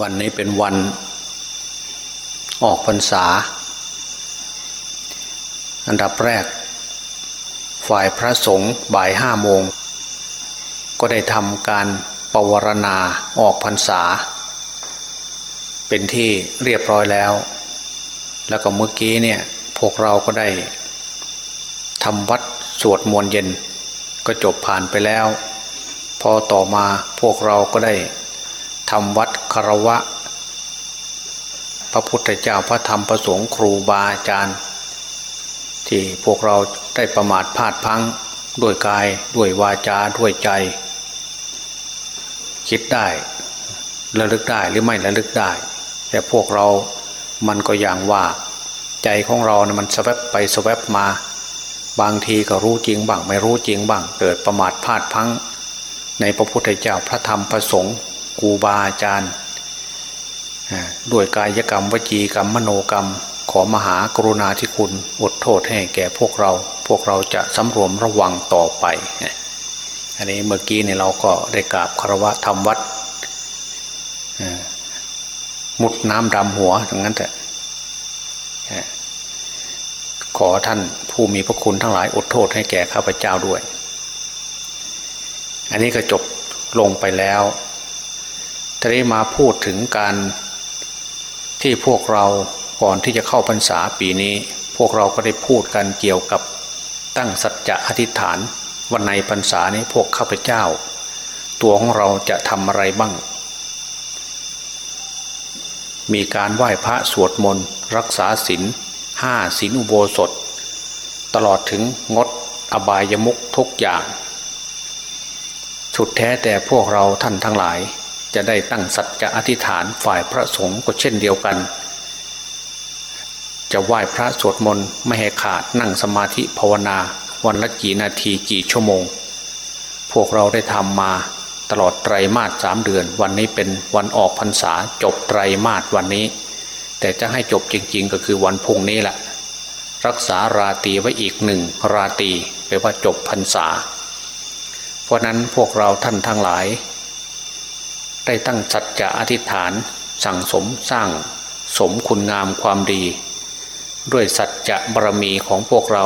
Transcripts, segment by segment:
วันนี้เป็นวันออกพรรษา อันดับแรก ฝ่ายพระสงฆ์บ่ายห้าโมง ก็ได้ทำการปวารณาออกพรรษา เป็นที่เรียบร้อยแล้ว แล้วก็เมื่อกี้เนี่ยพวกเราก็ได้ทำวัดสวดมนต์เย็น ก็จบผ่านไปแล้ว พอต่อมาพวกเราก็ได้ทำวัด คารวะ พระพุทธเจ้าพระธรรมพระสงฆ์ครูบาอาจารย์ ที่พวกเราได้ประมาทพลาดพังด้วยกายด้วยวาจาด้วยใจ คิดได้ระลึกได้หรือไม่ระลึกได้ แต่พวกเรามันก็อย่างว่าใจของเรานะมันสวบไปสวบมา บางทีก็รู้จริงบ้างไม่รู้จริงบ้าง เกิดประมาทพลาดพังในพระพุทธเจ้าพระธรรมพระสงฆ์ครูบาอาจารย์ ด้วยกายกรรมวจีกรรมมโนกรรม ขอมหากรุณาธิคุณอดโทษให้แก่พวกเรา พวกเราจะสำรวมระวังต่อไป อันนี้เมื่อกี้เนี่ยเราก็ได้กราบคารวะทำวัดมุดน้ำดำหัวอย่างนั้นแต่ขอท่านผู้มีพระคุณทั้งหลายอดโทษให้แก่ข้าพเจ้าด้วย อันนี้ก็จบลงไปแล้วทีนี้มาพูดถึงการ ที่พวกเราก่อนที่จะเข้าพรรษาปีนี้ พวกเราก็ได้พูดกันเกี่ยวกับตั้งสัจจะอธิษฐาน วันในพรรษานี้พวกข้าพเจ้า ตัวของเราจะทำอะไรบ้าง มีการไหว้พระสวดมนต์ รักษาศีลห้าศีลอุโบสถ ตลอดถึงงดอบายมุกทุกอย่าง สุดแท้แต่พวกเราท่านทั้งหลาย จะได้ตั้งสัจจะอธิษฐานฝ่ายพระสงฆ์ก็เช่นเดียวกัน จะไหว้พระสวดมนต์ไม่ให้ขาดนั่งสมาธิภาวนาวันละกี่นาทีกี่ชั่วโมง พวกเราได้ทำมาตลอดไตรมาสสามเดือน วันนี้เป็นวันออกพรรษาจบไตรมาสวันนี้ แต่จะให้จบจริง ๆ ก็คือวันพุ่งนี้แหละรักษาราตีไว้อีกหนึ่งราตีแปลว่าจบพรรษา เพราะนั้นพวกเราท่านทั้งหลาย ได้ตั้งสัจจะอธิษฐาน สั่งสมสร้างสมคุณงามความดี ด้วยสัจจะบารมีของพวกเรา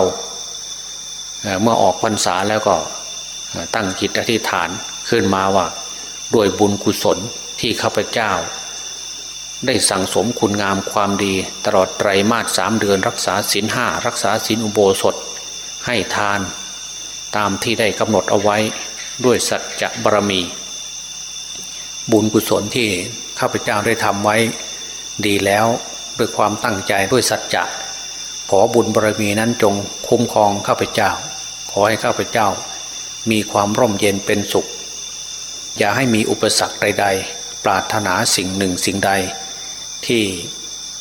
เมื่อออกพรรษาแล้วก็ตั้งจิตอธิษฐานขึ้นมาว่าด้วยบุญกุศลที่ข้าพเจ้า ได้สั่งสมคุณงามความดี ตลอดไตรมาสสามเดือนรักษาศีลห้ารักษาศีลอุโบสถ ให้ทาน ตามที่ได้กำหนดเอาไว้ด้วยสัจจะบารมี บุญกุศลที่ข้าพเจ้าได้ทำไว้ดีแล้วด้วยความตั้งใจด้วยสัจจะขอบุญบารมีนั้นจงคุ้มครองข้าพเจ้า ขอให้ข้าพเจ้า มีความร่มเย็นเป็นสุข อย่าให้มีอุปสรรคใด ๆ ปรารถนาสิ่งหนึ่งสิ่งใด ที่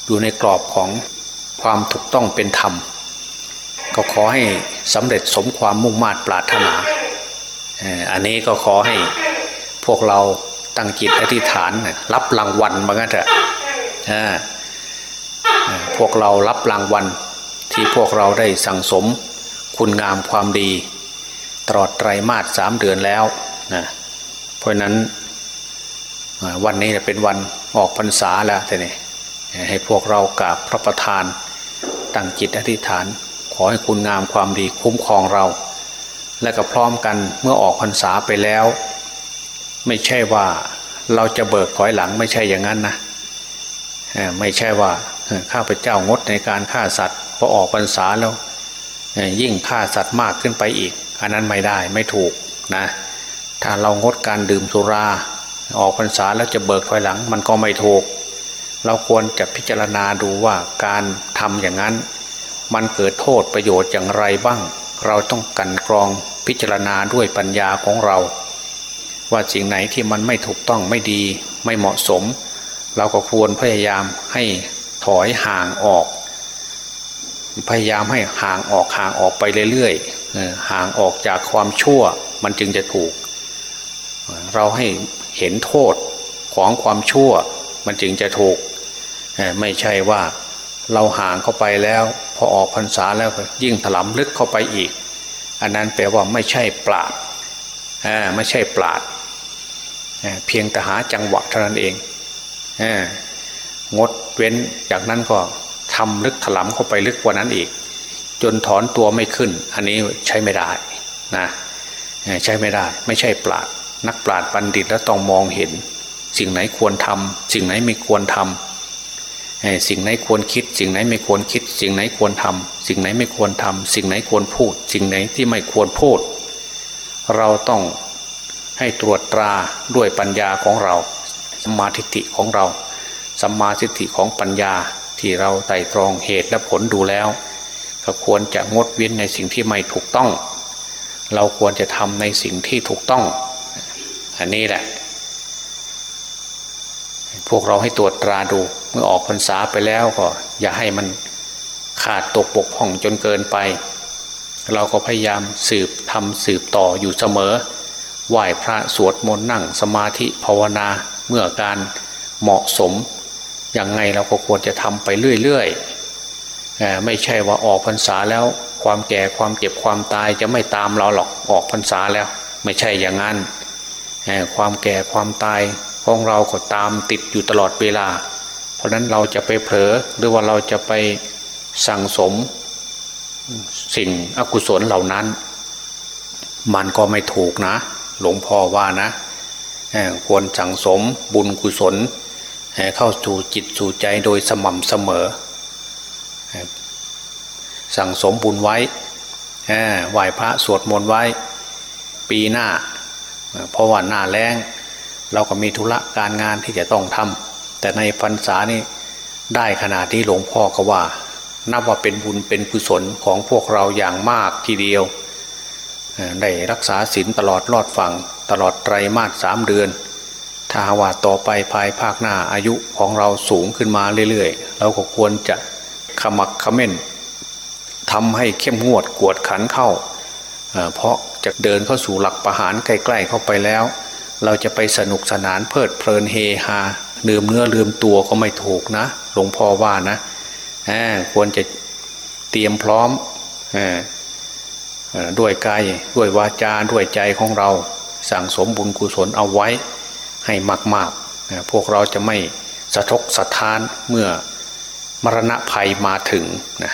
อยู่ในกรอบของความถูกต้องเป็นธรรม ก็ขอให้สำเร็จสมความมุ่งมา่ปรารถนา อันนี้ก็ขอให้พวกเรา ตั้งจิตอธิษฐานรับรางวัลมางั้นเถอะพวกเรารับรางวัลที่พวกเราได้สั่งสมคุณงามความดี ตลอดไตรมาสสามเดือนแล้วนะเพราะนั้นวันนี้เป็นวันออกพรรษาแล้วแต่นี่ให้พวกเรากราบพระประธานตั้งจิตอธิษฐาน ขอให้คุณงามความดีคุ้มครองเรา และก็พร้อมกันเมื่อออกพรรษาไปแล้ว ไม่ใช่ว่าเราจะเบิกถอยหลังไม่ใช่อย่างนั้นนะไม่ใช่ว่าข้าพเจ้างดในการฆ่าสัตว์พอออกพรรษาแล้ว ยิ่งฆ่าสัตว์มากขึ้นไปอีก อันนั้นไม่ได้ไม่ถูกนะถ้าเรางดการดื่มสุรา ออกพรรษาแล้วจะเบิกถอยหลัง มันก็ไม่ถูก เราควรจะพิจารณาดูว่าการทำอย่างนั้น มันเกิดโทษประโยชน์อย่างไรบ้าง เราต้องกันกรองพิจารณาด้วยปัญญาของเรา ว่าสิ่งไหนที่มันไม่ถูกต้องไม่ดี ไม่เหมาะสม เราก็ควรพยายามให้ถอยห่างออก พยายามให้ห่างออกห่างออกไปเรื่อยๆห่างออกจากความชั่วมันจึงจะถูก เราให้เห็นโทษของความชั่วมันจึงจะถูก ไม่ใช่ว่าเราห่างเข้าไปแล้ว พอออกพรรษาแล้วยิ่งถลำลึกเข้าไปอีก อันนั้นแปลว่าไม่ใช่ปราดไม่ใช่ปราด เพียงแต่หาจังหวะเท่านั้นเองงดเว้นจากนั้นก็ทำลึกถลำเข้าไปลึกกว่านั้นอีก จนถอนตัวไม่ขึ้น อันนี้ใช้ไม่ได้นะใช้ไม่ได้ ไม่ใช่ปราดนักปราดบัณฑิตแล้วต้องมองเห็น สิ่งไหนควรทำสิ่งไหนไม่ควรทำสิ่งไหนควรคิด สิ่งไหนไม่ควรคิด สิ่งไหนควรทำสิ่งไหนไม่ควรทำสิ่งไหนควรพูด สิ่งไหนที่ไม่ควรพูด เราต้อง ให้ตรวจตราด้วยปัญญาของเราสมาธิิของเราสัมมาทิฏฐิของปัญญาที่เราไต่ตรองเหตุและผลดูแล้ว ก็ควรจะงดเว้นในสิ่งที่ไม่ถูกต้อง เราควรจะทำในสิ่งที่ถูกต้อง อันนี้แหละ พวกเราให้ตรวจตราดูเมื่อออกพรรษาไปแล้วก็ อย่าให้มันขาดตกบกพร่องจนเกินไป เราก็พยายามสืบทำสืบต่ออยู่เสมอ ไหว้พระสวดมนต์นั่งสมาธิภาวนาเมื่อการเหมาะสมอย่างไงเราก็ควรจะทำไปเรื่อยๆไม่ใช่ว่าออกพรรษาแล้วความแก่ความเจ็บความตายจะไม่ตามเราหรอกออกพรรษาแล้ว ไม่ใช่อย่างนั้นความแก่ความตายของเราก็ตามติดอยู่ตลอดเวลา เพราะนั้นเราจะไปเผลอหรือว่าเราจะไปสั่งสมสิ่งอกุศลเหล่านั้น มันก็ไม่ถูกนะ หลวงพ่อว่านะควรสั่งสมบุญกุศลเข้าสู่จิตสู่ใจโดยสม่ำเสมอ สั่งสมบุญไว้ไหว้พระสวดมนต์ไว้ ปีหน้า เพราะว่าหน้าแรงเราก็มีธุระการงานที่จะต้องทำแต่ในพรรษานี่ได้ขนาดที่หลวงพ่อก็ว่า นับว่าเป็นบุญเป็นกุศลของพวกเราอย่างมากทีเดียว ได้รักษาศีลตลอดรอดฟังตลอดไตรมาสสามเดือน ถ้าว่าต่อไปภายภาคหน้าอายุของเราสูงขึ้นมาเรื่อยๆ เราก็ควรจะขมักขม้นทำให้เข้มงวดกวดขันเข้า เพราะจะเดินเข้าสู่หลักประหารใกล้ๆเข้าไปแล้ว เราจะไปสนุกสนานเพลิดเพลินเฮฮาลืมเนื้อลืมตัวก็ไม่ถูกนะหลวงพ่อว่านะควรจะเตรียมพร้อม ด้วยกายด้วยวาจาด้วยใจของเรา สั่งสมบุญกุศลเอาไว้ให้มากๆ พวกเราจะไม่สะทกสะท้านเมื่อมรณะภัยมาถึงนะ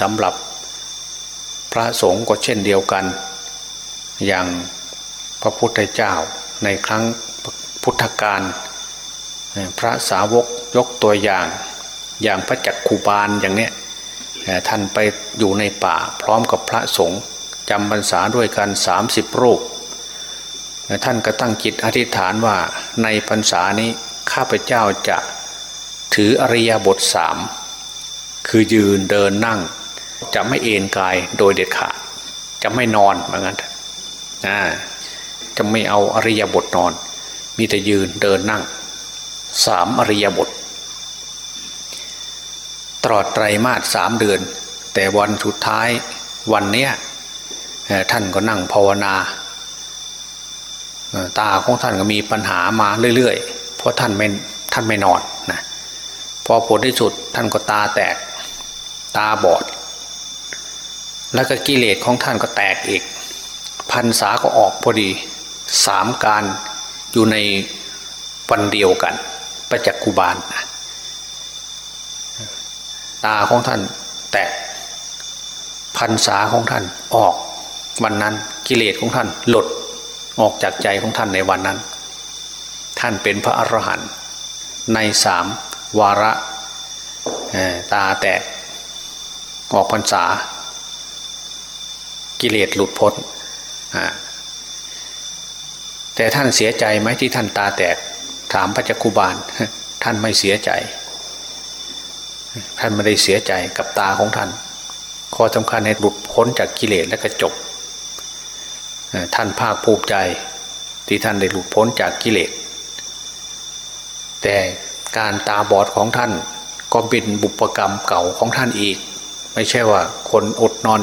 สำหรับพระสงฆ์ก็เช่นเดียวกัน อย่างพระพุทธเจ้าในครั้งพุทธกาลพระสาวกยกตัวอย่าง อย่างพระจักคูบาลอย่างเนี้ย ท่านไปอยู่ในป่าพร้อมกับพระสงฆ์จำพรรษาด้วยกันสามสิบรูป ท่านก็ตั้งจิตอธิษฐานว่าในพรรษานี้ข้าพเจ้าจะถืออริยบทสามคือยืนเดินนั่ง จะไม่เอนกายโดยเด็ดขาด จะไม่นอนเหมือนกันนะจะไม่เอาอริยบทนอน มีแต่ยืนเดินนั่งสามอริยบท ตลอดไตรมาสสามเดือน แต่วันสุดท้ายวันเนี้ยท่านก็นั่งภาวนา ตาของท่านก็มีปัญหามาเรื่อยๆ เพราะท่านไม่ท่านไม่นอนนะพอผลที่สุดท่านก็ตาแตกตาบอด แล้วก็กิเลสของท่านก็แตกอีกพันษาก็ออกพอดีสามการอยู่ในวันเดียวกันประจักกุบาลนะ ตาของท่าน แตกพันษาของท่านออกวันนั้นกิเลสของท่านหลดออกจากใจของท่านในวันนั้น ท่านเป็นพระอรหันต์ในสามวาระตาแตกออกพรรษา กิเลสหลุดพ้นแต่ท่านเสียใจไหมที่ท่านตาแตกถามพระจักคุบาลท่านไม่เสียใจ ท่านไม่ได้เสียใจกับตาของท่าน ข้อสำคัญให้หลุดพ้นจากกิเลสและกระจบท่านภาคภูมิใจที่ท่านได้หลุดพ้นจากกิเลส แต่การตาบอดของท่านก็เป็นบุปกรรมเก่าของท่านอีก ไม่ใช่ว่าคนอดนอน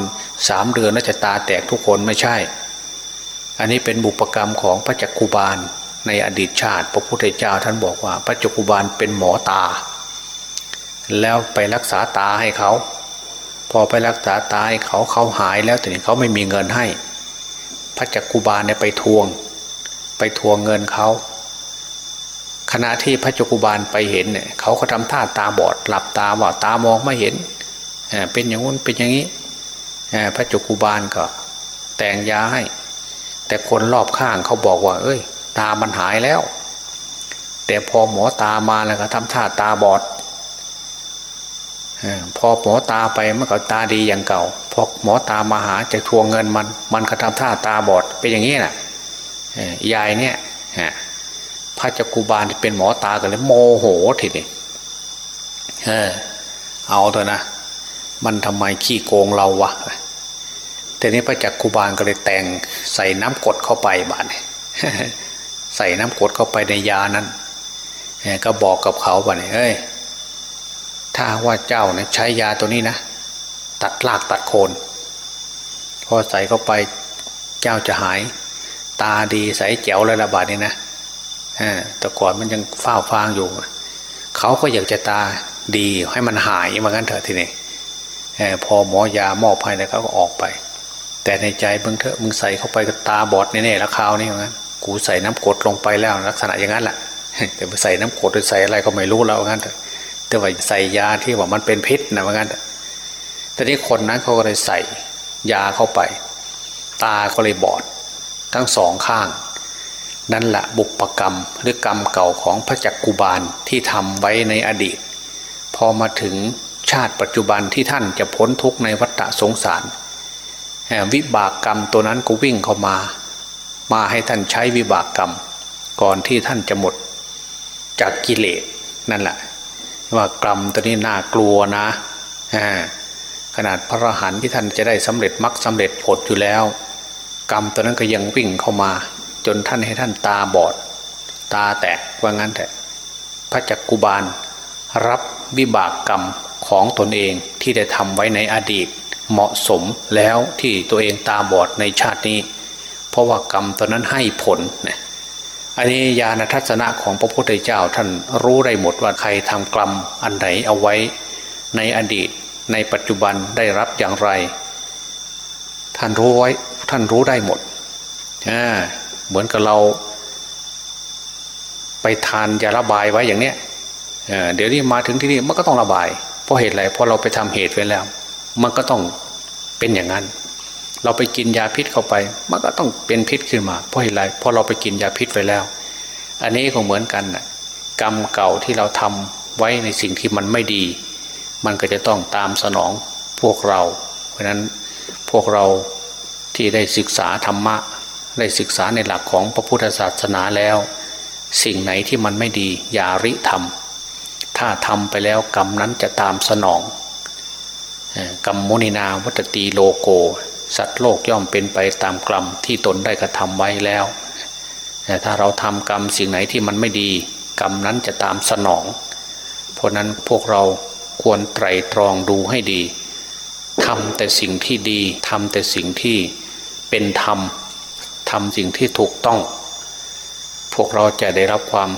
สามเดือนแล้วจะตาแตกทุกคนไม่ใช่ อันนี้เป็นบุปกรรมของพระจักกุบาลในอดีตชาติ พระพุทธเจ้าท่านบอกว่า พระจักกุบาลเป็นหมอตา แล้วไปรักษาตาให้เขา พอไปรักษาตาให้เขาเขาหายแล้วแต่เขาไม่มีเงินให้ พระจักกุบาลเนี่ยไปทวง ไปทวงเงินเขาขณะที่พระจุกุบาลไปเห็นเนี่ยเขาก็ทำท่าตาบอดหลับตาว่าตามองไม่เห็นเป็นอย่างนู้นเป็นอย่างนี้พระจุกุบาลก็แต่งยาให้ แต่คนรอบข้างเขาบอกว่า เอ้ย ตามันหายแล้ว แต่พอหมอตามาแล้วก็ทำท่าตาบอด พอหมอตาไปมันก็ตาดีอย่างเก่า พอหมอตามาหาจะทวงเงินมัน มันก็ทำท่าตาบอดเป็นอย่างนี้แหละยายเนี่ยพระจักกุบาลเป็นหมอตากันเลยโมโหทีนี้เออ เอาเถอะนะ มันทำไมขี้โกงเราวะแต่นี้พระจักกุบาลก็เลยแต่งใส่น้ำกดเข้าไปบานใส่น้ำกดเข้าไปในยานั้นก็บอกกับเขาบ่เนี่ยเอ้ย ถ้าว่าเจ้าเนี่ยใช้ยาตัวนี้นะ ตัดรากตัดโคน พอใส่เข้าไปเจ้าจะหาย ตาดีใสแจ๋วเลยละบาดนี้นะแต่ก่อนมันยังเฝ้าฟางอยู่ เขาก็อยากจะตาดีให้มันหายเหมางั้นเถอะทีนี้พอหมอยามอบให้แล้วเขาก็ออกไป แต่ในใจมึงเถอะมึงใส่เข้าไปก็ตาบอดแน่ๆแล้วคราวนี้งั้นกูใส่น้ำกดลงไปแล้วลักษณะอย่างนั้นแหละแต่ใส่น้ำกดหรือใส่อะไรก็ไม่รู้แล้วงั้นเถอะ แต่ว่าใส่ยาที่ว่ามันเป็นพิษนะว่างั้นแต่นี้คนนั้นเขาก็เลยใส่ยาเข้าไป ตาก็เลยบอดทั้งสองข้าง นั่นแหละบุปกรรมหรือกรรมเก่าของพระจักกุบาลที่ทำไว้ในอดีต พอมาถึงชาติปัจจุบันที่ท่านจะพ้นทุกข์ในวัฏสงสาร วิบากกรรมตัวนั้นก็วิ่งเข้ามา มาให้ท่านใช้วิบากกรรม ก่อนที่ท่านจะหมดจากกิเลสนั่นแหละ ว่ากรรมตัวนี้น่ากลัวนะขนาดพระอรหันต์ที่ท่านจะได้สำเร็จมรรคสาเร็จผลอยู่แล้ว กรรมตัวนั้นก็ยังวิ่งเข้ามา จนท่านให้ท่านตาบอด ตาแตกว่างั้นแต่พระจักกุบาล รับวิบากกรรมของตนเองที่ได้ทำไว้ในอดีต เหมาะสมแล้วที่ตัวเองตาบอดในชาตินี้ เพราะว่ากรรมตอนนั้นให้ผลนะ อันนี้ญาณทัศนะของพระพุทธเจ้าท่านรู้ได้หมดว่าใครทำกรรมอันไหนเอาไว้ในอดีต ในปัจจุบันได้รับอย่างไร ท่านรู้ไว้ท่านรู้ได้หมดอ่าเหมือนกับเรา ไปทานยาระบายไว้อย่างเนี้ยเเดี๋ยวนี้มาถึงที่นี่มันก็ต้องระบาย เพราะเหตุอะไรเพราะเราไปทำเหตุไว้แล้ว มันก็ต้องเป็นอย่างนั้น เราไปกินยาพิษเข้าไป มันก็ต้องเป็นพิษขึ้นมา เพราะเหตุไรเพราะเราไปกินยาพิษไว้แล้ว อันนี้ก็เหมือนกันนะกรรมเก่าที่เราทำไว้ในสิ่งที่มันไม่ดี มันก็จะต้องตามสนองพวกเรา เพราะนั้นพวกเราที่ได้ศึกษาธรรมะ ได้ศึกษาในหลักของพระพุทธศาสนาแล้ว สิ่งไหนที่มันไม่ดีอย่าริทำถ้าทำไปแล้วกรรมนั้นจะตามสนองกรรมมุนินาวัตตีโลโก สัตว์โลกย่อมเป็นไปตามกรรมที่ตนได้กระทำไว้แล้วแต่ถ้าเราทำกรรมสิ่งไหนที่มันไม่ดี กรรมนั้นจะตามสนอง เพราะนั้นพวกเราควรไตรตรองดูให้ดีทำแต่สิ่งที่ดีทำแต่สิ่งที่เป็นธรรมทำสิ่งที่ถูกต้อง พวกเราจะได้รับความ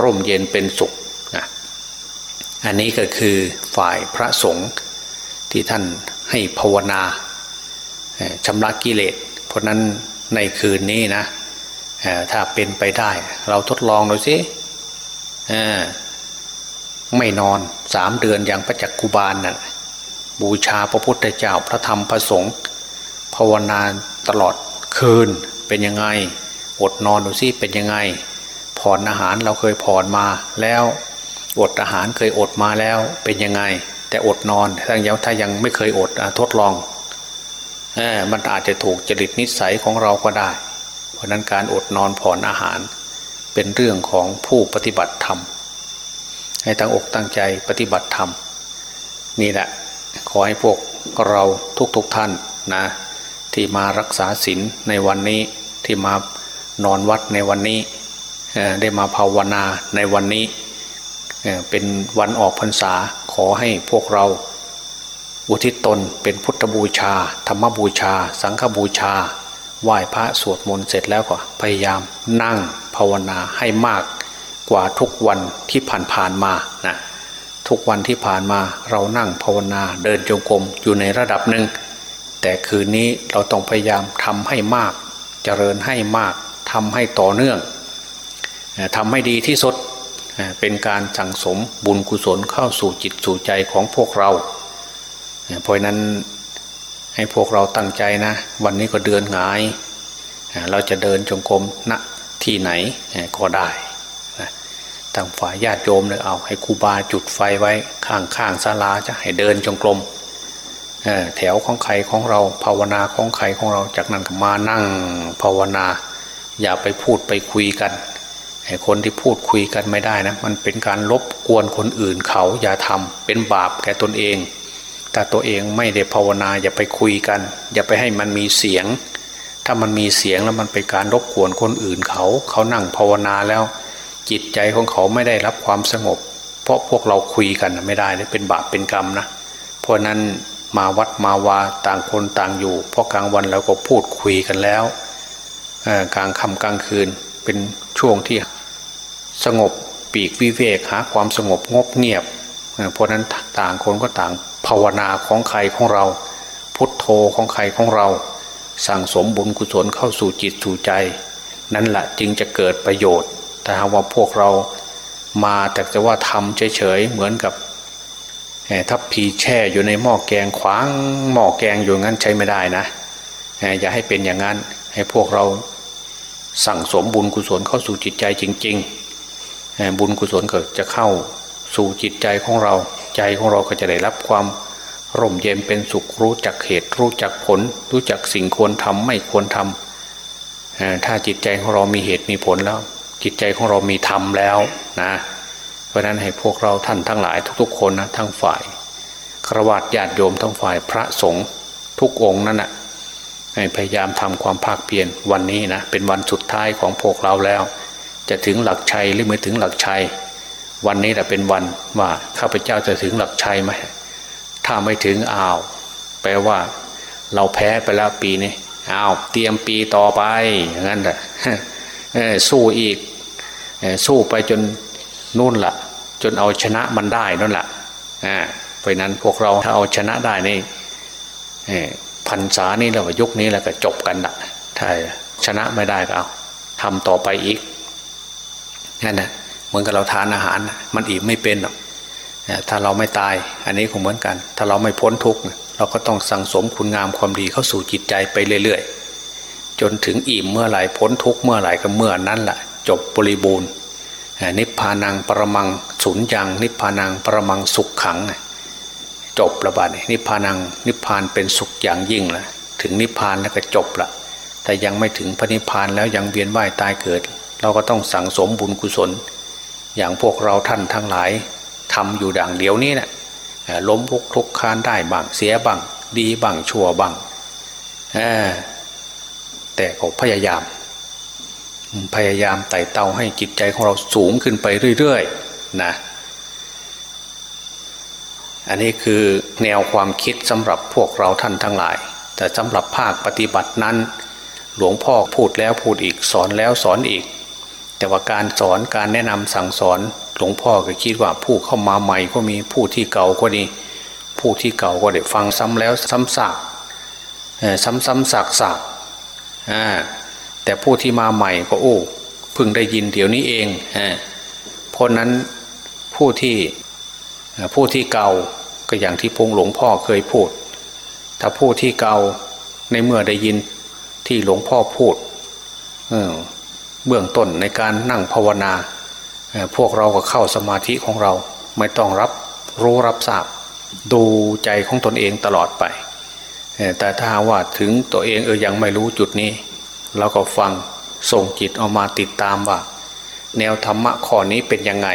ร่มเย็นเป็นสุขนะอันนี้ก็คือฝ่ายพระสงฆ์ที่ท่านให้ภาวนา ชำระกิเลส เพราะนั้นในคืนนี้นะถ้าเป็นไปได้ เราทดลองดูสิไม่นอนสามเดือนอย่างพระจักกุบาลนะ่ะบูชาพระพุทธเจ้าพระธรรมพระสงฆ์ภาวนาตลอดคืนเป็นยังไง อดนอนดูซิเป็นยังไง ผ่อนอาหารเราเคยผ่อนมาแล้ว อดอาหารเคยอดมาแล้วเป็นยังไง แต่อดนอนถ้ายังถ้ายังไม่เคยอดทดลอง มันอาจจะถูกจริตนิสัยของเราก็ได้ เพราะนั้นการอดนอนผ่อนอาหาร เป็นเรื่องของผู้ปฏิบัติธรรม ให้ตั้งอกตั้งใจปฏิบัติธรรม นี่แหละ ขอให้พวกเราทุกๆทท่านนะ ที่มารักษาศีลในวันนี้ที่มานอนวัดในวันนี้ได้มาภาวนาในวันนี้เป็นวันออกพรรษาขอให้พวกเรา อุทิศตนเป็นพุทธบูชา ธรรมบูชา สังฆบูชา ไหว้พระสวดมนต์เสร็จแล้วก็พยายามนั่งภาวนาให้มากกว่าทุกวันที่ผ่านๆมานะทุกวันที่ผ่านมาเรานั่งภาวนาเดินจงกรมอยู่ในระดับหนึ่ง แต่คืนนี้เราต้องพยายามทำให้มากเจริญให้มากทำให้ต่อเนื่องทำให้ดีที่สุดเป็นการสั่งสมบุญกุศลเข้าสู่จิตสู่ใจของพวกเรา เพราะนั้นให้พวกเราตั้งใจนะ วันนี้ก็เดือนงาย เราจะเดินจงกรมณที่ไหนก็ได้ทางฝ่ายญาติโยมเลยเอาให้ครูบาจุดไฟไว้ข้างข้างศาลาจะให้เดินจงกรมแถวของใครของเราภาวนาของใครของเราจากนั้นก็มานั่งภาวนา อย่าไปพูดไปคุยกันคนที่พูดคุยกันไม่ได้นะ มันเป็นการลบกวนคนอื่นเขาอย่าทำเป็นบาปแก่ตนเอง ถ้าตัวเองไม่ได้ภาวนาอย่าไปคุยกัน อย่าไปให้มันมีเสียง ถ้ามันมีเสียงแล้วมันเป็นการรบกวนคนอื่นเขา เขานั่งภาวนาแล้ว จิตใจของเขาไม่ได้รับความสงบ เพราะพวกเราคุยกันไม่ได้เป็นบาปเป็นกรรมนะเพราะนั้นมาวัดมาวาต่างคนต่างอยู่เพราะกลางวันเราก็พูดคุยกันแล้วกลางค่ำกลางคืนเป็นช่วงที่สงบปีกวิเวกหาความสงบงบเงียบ เพราะนั้นต่างคนก็ต่าง ภาวนาของใครของเรา พุทโธของใครของเรา สั่งสมบุญกุศลเข้าสู่จิตสู่ใจ นั่นแหละจึงจะเกิดประโยชน์ แต่หากว่าพวกเรามาแต่จะว่าทำเฉยๆเหมือนกับทับพีแช่อยู่ในหม้อแกงขวางหม้อแกงอยู่งั้นใช้ไม่ได้นะอย่าให้เป็นอย่างนั้นให้พวกเราสั่งสมบุญกุศลเข้าสู่จิตใจจริง ๆ บุญกุศลเก็จะเข้าสู่จิตใจของเรา ใจของเราก็จะได้รับความร่มเย็นเป็นสุขรู้จักเหตุรู้จักผล รู้จักสิ่งควรทำไม่ควรทำถ้าจิตใจของเรามีเหตุมีผลแล้ว จิตใจของเรามีธรรมแล้วนะเพราะนั้นให้พวกเราท่านทั้งหลายทุกๆ คนนะทั้งฝ่ายครวญญาติโยมทั้งฝ่ายพระสงฆ์ทุกองค์นั่นนะให้พยายามทำความภาคเพียรวันนี้นะเป็นวันสุดท้ายของพวกเราแล้ว จะถึงหลักชัยหรือไม่ถึงหลักชัย วันนี้แหละเป็นวันว่าข้าพเจ้าจะถึงหลักชัยไหมถ้าไม่ถึงอ้าว แปลว่า เราแพ้ไปแล้วปีนี้อ้าวเตรียมปีต่อไปอย่างนั้นแหละสู้อีกสู้ไปจนนู่นละจนเอาชนะมันได้นั่นแหละเพราะนั้นพวกเราถ้าเอาชนะได้นี่พันษานี่แล้วยุคนี้แล้วก็จบกันละถ้าชนะไม่ได้ก็เอาทำต่อไปอีกนั่นแหะ มือนกับเราทานอาหาร มันอิ่มไม่เป็นหรอกถ้าเราไม่ตาย อันนี้คงเหมือนกัน ถ้าเราไม่พ้นทุกข์เราก็ต้องสั่งสมคุณงามความดีเข้าสู่จิตใจไปเรื่อยๆ จนถึงอิ่มเมื่อไหร่พ้นทุกข์เมื่อไหร่ก็เมื่อนั้นแหละจบบริบูรณ์นิพพานังปรมังสุญญัง นิพพานังปรมังสุขขัง จบระบาดนิพพานังนิพพานเป็นสุขอย่างยิ่งละถึงนิพพานแล้วก็จบละแต่ยังไม่ถึงพระนิพพานแล้วยังเวียนว่ายตายเกิด เราก็ต้องสั่งสมบุญกุศล อย่างพวกเราท่านทั้งหลายทำอยู่ดังเดียวนี้นะล้มพุกทุกคานได้บ้างเสียบ้างดีบ้างชั่วบ้างแต่ก็พยายาม พยายามไต่เต้าให้จิตใจของเราสูงขึ้นไปเรื่อยๆนะอันนี้คือแนวความคิดสำหรับพวกเราท่านทั้งหลาย แต่สำหรับภาคปฏิบัตินั้น หลวงพ่อพูดแล้วพูดอีกสอนแล้วสอนอีก แต่ว่าการสอนการแนะนำสั่งสอนหลวงพ่อก็คิดว่าผู้เข้ามาใหม่ก็มีผู้ที่เก่าก็ดีผู้ที่เก่าก็ได้ฟังซ้ำแล้วซ้ำซากซ้ำซ้ำซากซากแต่ผู้ที่มาใหม่ก็โอ้เพิ่งได้ยินเดี๋ยวนี้เองเพราะนั้นผู้ที่ผู้ที่เก่าก็อย่างที่พงหลวงพ่อเคยพูด ถ้าผู้ที่เก่าในเมื่อได้ยินที่หลวงพ่อพูด เบื้องต้นในการนั่งภาวนา พวกเราก็เข้าสมาธิของเราไม่ต้องรับรู้รับทราบ ดูใจของตนเองตลอดไป แต่ถ้าว่าถึงตัวเองเออยังไม่รู้จุดนี้ เราก็ฟังส่งจิตออกมาติดตามว่า แนวธรรมะข้อนี้เป็นยังไง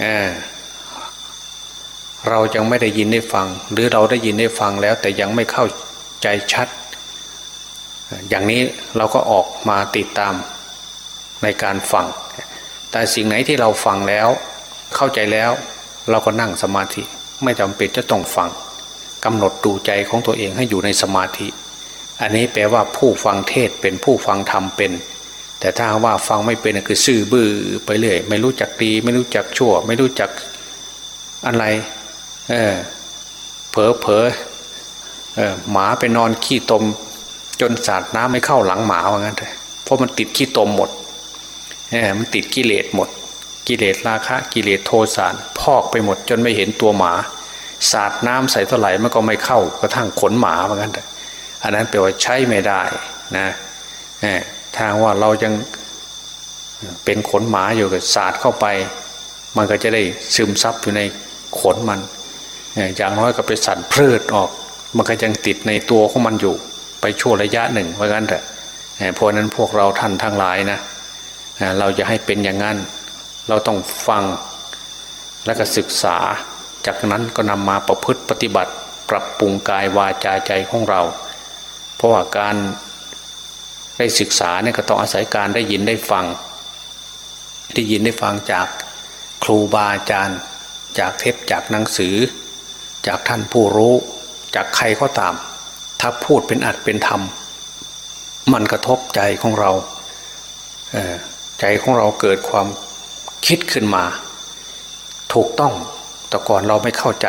เเรายังไม่ได้ยินได้ฟัง หรือเราได้ยินได้ฟังแล้วแต่ยังไม่เข้าใจชัด อย่างนี้เราก็ออกมาติดตามในการฟัง แต่สิ่งไหนที่เราฟังแล้ว เข้าใจแล้วเราก็นั่งสมาธิ ไม่จำเป็นจะต้องฟังกำหนดดูใจของตัวเองให้อยู่ในสมาธิ อันนี้แปลว่าผู้ฟังเทศเป็นผู้ฟังธรรมเป็น แต่ถ้าว่าฟังไม่เป็นคือซื่อบื้อไปเรื่อยไม่รู้จักดี ไม่รู้จักชั่ว ไม่รู้จักอะไร เออเผลอเผลอเออหมาไปนอนขี้ตม จนสาดน้ำไม่เข้าหลังหมาว่างั้นเลยเพราะมันติดขี้ตมหมดมันติดกิเลสหมด กิเลสราคะ กิเลสโทสะพอกไปหมด จนไม่เห็นตัวหมา สาดน้ำใส่เท่าไหร่มันก็ไม่เข้ากระทั่งขนหมาเหมือนกันอันนั้นแปลว่าใช้ไม่ได้นะทางว่าเรายังเป็นขนหมาอยู่กับสาดเข้าไป มันก็จะได้ซึมซับอยู่ในขนมัน อย่างน้อยก็ไปสั่นเพลิดออก มันก็ยังติดในตัวของมันอยู่ ไปชั่วระยะหนึ่งว่างั้นแต่เพราะนั้นพวกเราท่านทั้งหลายนะเราจะให้เป็นอย่างนั้น เราต้องฟังและก็ศึกษา จากนั้นก็นำมาประพฤติปฏิบัติ ปรับปรุงกายวาจาใจของเรา เพราะว่าการได้ศึกษาเนี่ยก็ต้องอาศัยการได้ยินได้ฟัง ได้ยินได้ฟังจากครูบาอาจารย์ จากเทปจากหนังสือ จากท่านผู้รู้ จากใครก็ตาม ถ้าพูดเป็นอัดเป็นธรรม มันกระทบใจของเราใจของเราเกิดความคิดขึ้นมา ถูกต้องแต่ก่อนเราไม่เข้าใจ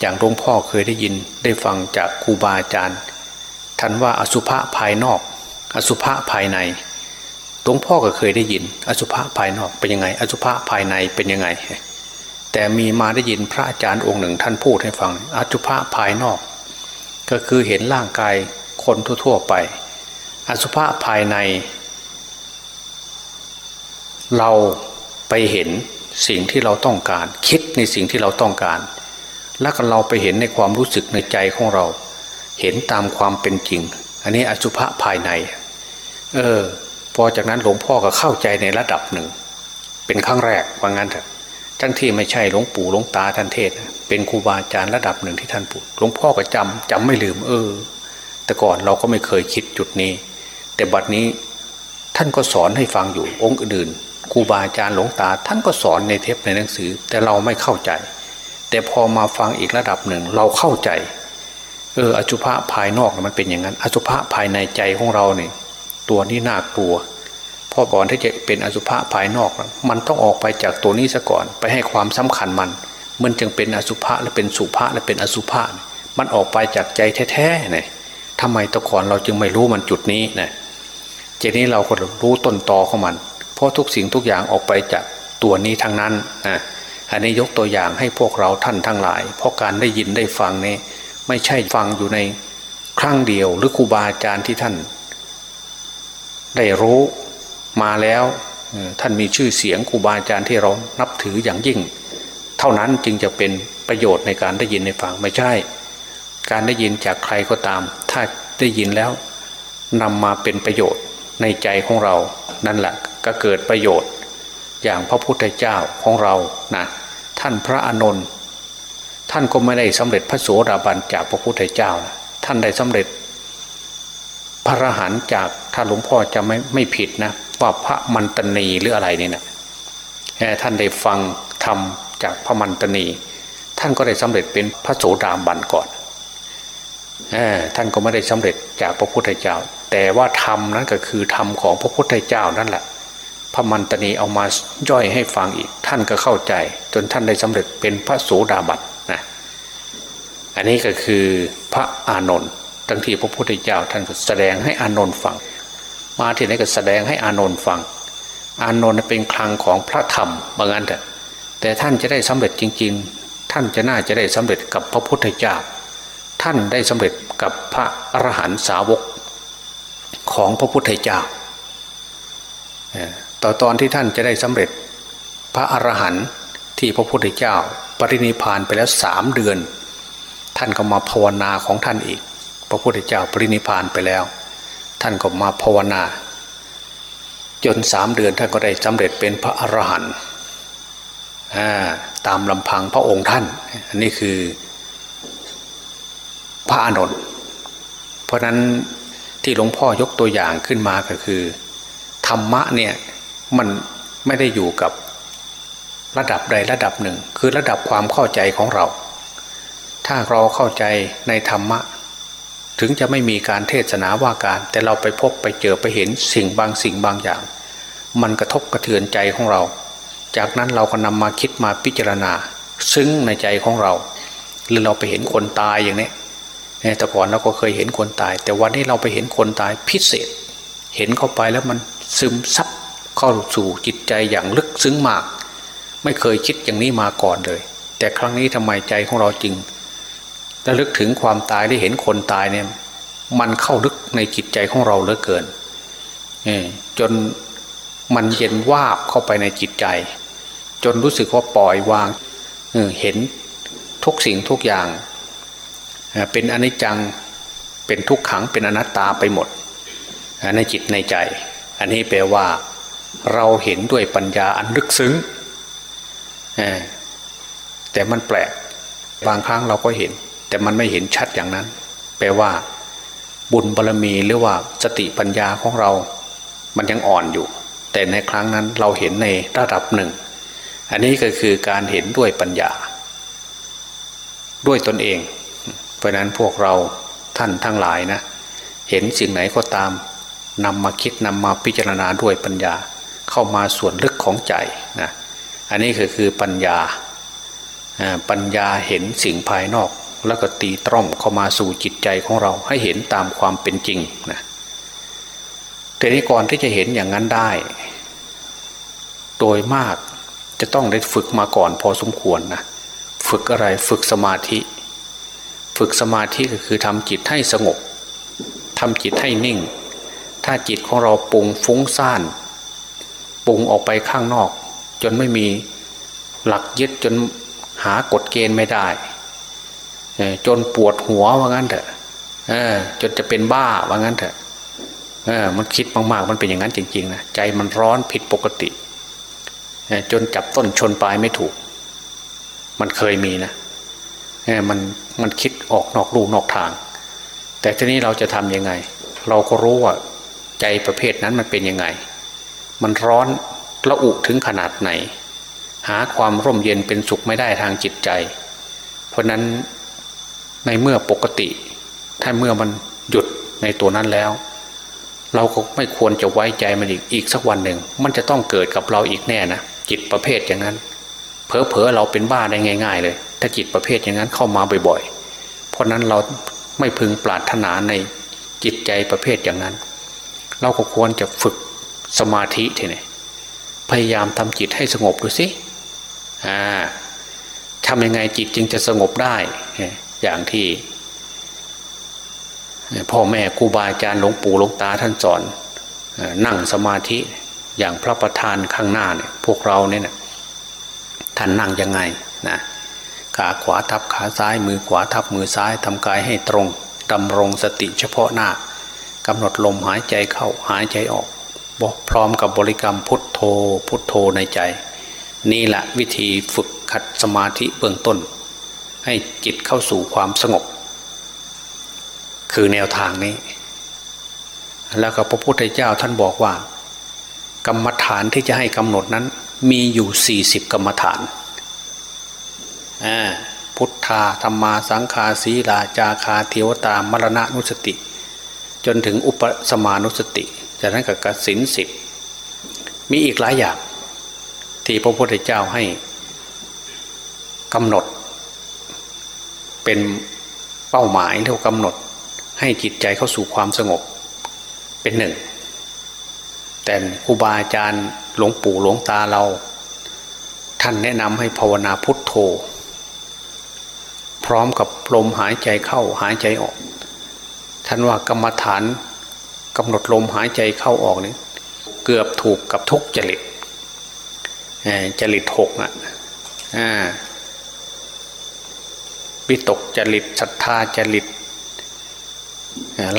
อย่างหลวงพ่อเคยได้ยินได้ฟังจากครูบาอาจารย์ท่านว่าอสุภะภายนอก อสุภะภายในหลวงพ่อก็เคยได้ยิน อสุภะภายนอกเป็นยังไง อสุภะภายในเป็นยังไง แต่มีมาได้ยินพระอาจารย์องค์หนึ่งท่านพูดให้ฟัง อสุภะภายนอก ก็คือเห็นร่างกายคนทั่ว ๆไป อสุภะภายใน เราไปเห็นสิ่งที่เราต้องการ คิดในสิ่งที่เราต้องการ แล้วก็เราไปเห็นในความรู้สึกในใจของเรา เห็นตามความเป็นจริง อันนี้อสุภะภายใน เออพอจากนั้นหลวงพ่อก็เข้าใจในระดับหนึ่ง เป็นครั้งแรกว่างั้นเถอะ ทั้งที่ไม่ใช่หลวงปู่หลวงตาท่านเทศเป็นครูบาอาจารย์ระดับหนึ่งที่ท่านพูดหลวงพ่อก็จำจำไม่ลืมเออ แต่ก่อนเราก็ไม่เคยคิดจุดนี้ แต่บัดนี้ท่านก็สอนให้ฟังอยู่องค์อื่นครูบาอาจารย์หลวงตา ท่านก็สอนในเทปในหนังสือ แต่เราไม่เข้าใจ แต่พอมาฟังอีกระดับหนึ่งเราเข้าใจ เอออจุภะภายนอกมันเป็นอย่างนั้นอจุภะภายในใจของเราเนี่ยตัวนี้น่ากลัว พอก่อนที่จะเป็นอสุภะภายนอก มันต้องออกไปจากตัวนี้ซะก่อน ไปให้ความสำคัญมัน มันจึงเป็นอสุภะและเป็นสุภะและเป็นอสุภะมันออกไปจากใจแท้ๆเนี่ยทำไมตะก่อนเราจึงไม่รู้มันจุดนี้นี่ยเจนี้เราก็รู้ต้นตอของมัน เพราะทุกสิ่งทุกอย่างออกไปจากตัวนี้ทั้งนั้นนะอันนี้ยกตัวอย่างให้พวกเราท่านทั้งหลาย เพราะการได้ยินได้ฟังนี่ไม่ใช่ฟังอยู่ในครั้งเดียวหรือครูบาอาจารย์ที่ท่าน ได้รู้ มาแล้วท่านมีชื่อเสียงครูบาอาจารย์ที่เรานับถืออย่างยิ่ง เท่านั้นจึงจะเป็นประโยชน์ในการได้ยินในฟังไม่ใช่ การได้ยินจากใครก็ตาม ถ้าได้ยินแล้วนำมาเป็นประโยชน์ในใจของเรา นั่นแหละก็เกิดประโยชน์ อย่างพระพุทธเจ้าของเรานะท่านพระอานนท์ท่านก็ไม่ได้สำเร็จพระโสดาบันจากพระพุทธเจ้านะท่านได้สำเร็จพระรหันจากถ้าหลวงพ่อจะไม่ไม่ผิดนะ ว่าพระมันตนีหรืออะไรนี่นะท่านได้ฟังธรรมจากพระมันตนี ท่านก็ได้สำเร็จเป็นพระโสดาบันก่อนท่านก็ไม่ได้สำเร็จจากพระพุทธเจ้า แต่ว่าธรรมนั้นก็คือธรรมของพระพุทธเจ้านั่นแหละ พระมันตนีเอามาย่อยให้ฟังอีก ท่านก็เข้าใจ จนท่านได้สำเร็จเป็นพระโสดาบันนะอันนี้ก็คือพระอานนท์ทั้งที่พระพุทธเจ้าท่านแสดงให้อานนท์ฟัง มาที่ไหนก็แสดงให้อานนท์ฟัง อานนท์เป็นคลังของพระธรรมบางอันแต่แต่ท่านจะได้สำเร็จจริง ๆ ท่านจะน่าจะได้สำเร็จกับพระพุทธเจ้า ท่านได้สำเร็จกับพระอรหันตสาวกของพระพุทธเจ้าต่อตอนที่ท่านจะได้สำเร็จพระอรหันต์ที่พระพุทธเจ้า ปรินิพานไปแล้วสามเดือน ท่านก็มาภาวนาของท่านอีก พระพุทธเจ้าปรินิพานไปแล้ว ท่านก็มาภาวนา จนสามเดือนท่านก็ได้สำเร็จเป็นพระอรหันต์ตามลำพังพระองค์ท่าน อันนี้คือพระอานนท์เพราะนั้นที่หลวงพ่อยกตัวอย่างขึ้นมาก็คือ ธรรมะเนี่ยมันไม่ได้อยู่กับระดับใดระดับหนึ่ง คือระดับความเข้าใจของเรา ถ้าเราเข้าใจในธรรมะ ถึงจะไม่มีการเทศนาว่าการ แต่เราไปพบไปเจอไปเห็นสิ่งบางสิ่งบางอย่าง มันกระทบกระเทือนใจของเรา จากนั้นเราก็นำมาคิดมาพิจารณา ซึ้งในใจของเรา หรือเราไปเห็นคนตายอย่างนี้แต่ก่อนเราก็เคยเห็นคนตาย แต่วันนี้เราไปเห็นคนตายพิเศษ เห็นเข้าไปแล้วมันซึมซับเข้าสู่จิตใจอย่างลึกซึ้งมาก ไม่เคยคิดอย่างนี้มาก่อนเลย แต่ครั้งนี้ทำไมใจของเราจึง ระลึกถึงความตายได้เห็นคนตายเนี่ย มันเข้าลึกในจิตใจของเราเหลือเกินจนมันเย็นวาบเข้าไปในจิตใจ จนรู้สึกว่าปล่อยวางเห็นทุกสิ่งทุกอย่าง เป็นอนิจจังเป็นทุกขังเป็นอนัตตาไปหมดในจิตในใจ อันนี้แปลว่าเราเห็นด้วยปัญญาอันลึกซึ้งแต่มันแปลกบางครั้งเราก็เห็น แต่มันไม่เห็นชัดอย่างนั้น แปลว่า บุญบารรมีหรือว่าสติปัญญาของเรา มันยังอ่อนอยู่ แต่ในครั้งนั้นเราเห็นในระดับหนึ่ง อันนี้ก็คือการเห็นด้วยปัญญา ด้วยตนเอง เพราะนั้นพวกเราท่านทั้งหลายนะ เห็นสิ่งไหนก็ตามนำมาคิดนำมาพิจารณาด้วยปัญญา เข้ามาส่วนลึกของใจนะอันนี้คือคือปัญญาปัญญาเห็นสิ่งภายนอก แล้วก็ตีตร่อมเข้ามาสู่จิตใจของเราให้เห็นตามความเป็นจริงนะแต่นี้ก่อนที่จะเห็นอย่างนั้นได้ โดยมากจะต้องได้ฝึกมาก่อนพอสมควรนะฝึกอะไรฝึกสมาธิ ฝึกสมาธิก็คือทำจิตให้สงบทำจิตให้นิ่ง ถ้าจิตของเราปุงฟุ้งซ่านปุงออกไปข้างนอก จนไม่มีหลักยึดจนหากฎเกณฑ์ไม่ได้ จนปวดหัวว่างั้นเถอะจนจะเป็นบ้าว่างั้นเถอะมันคิดมากๆ มันเป็นอย่างนั้นจริงๆนะใจมันร้อนผิดปกติจนจับต้นชนปลายไม่ถูก มันเคยมีนะมันมันคิดออกนอกลูนอกทาง แต่ทีนี้เราจะทำยังไง เราก็รู้ว่าใจประเภทนั้นมันเป็นยังไง มันร้อนระอุถึงขนาดไหน หาความร่มเย็นเป็นสุขไม่ได้ทางจิตใจ เพราะนั้น ในเมื่อปกติ ถ้าเมื่อมันหยุดในตัวนั้นแล้ว เราก็ไม่ควรจะไว้ใจมันอีกอีกสักวันหนึ่ง มันจะต้องเกิดกับเราอีกแน่นะจิตประเภทอย่างนั้นเพอเพอเราเป็นบ้าได้ง่าย ๆ เลย ถ้าจิตประเภทอย่างนั้นเข้ามาบ่อยๆ เพราะนั้นเราไม่พึงปรารถนาในจิตใจประเภทอย่างนั้น เราก็ควรจะฝึกสมาธิทีนี้พยายามทำจิตให้สงบดูสิทำยังไงจิตจึงจะสงบได้ อย่างที่พ่อแม่ครูบาอาจารย์หลวงปู่หลวงตาท่านสอนนั่งสมาธิอย่างพระประธานข้างหน้าเนี่ยพวกเราเนี่ยท่านนั่งยังไงนะขาขวาทับขาซ้ายมือขวาทับมือซ้ายทำกายให้ตรงดำรงสติเฉพาะหน้ากำหนดลมหายใจเข้าหายใจออกบอกพร้อมกับบริกรรมพุทโธ พุทโธในใจ นี่แหละวิธีฝึกขัดสมาธิเบื้องต้น ให้จิตเข้าสู่ความสงบ คือแนวทางนี้ แล้วก็พระพุทธเจ้าท่านบอกว่า กรรมฐานที่จะให้กำหนดนั้น มีอยู่สี่สิบกรรมฐานพุทธาธรรมาสังคาศีลาจาคาเทวตามรณะนุสติ จนถึงอุปสมานุสติ จากนั้นกับกสินสิบมีอีกหลายอย่าง ที่พระพุทธเจ้าให้กำหนด เป็นเป้าหมายที่กำหนด ให้จิตใจเข้าสู่ความสงบ เป็นหนึ่ง แต่ครูบาอาจารย์หลวงปู่หลวงตาเรา ท่านแนะนำให้ภาวนาพุทโธ พร้อมกับลมหายใจเข้าหายใจออก ท่านว่ากรรมฐานกำหนดลมหายใจเข้าออกนี่เกือบถูกกับทุกจริตจริตหกอะ วิตกจริตศรัทธาจริต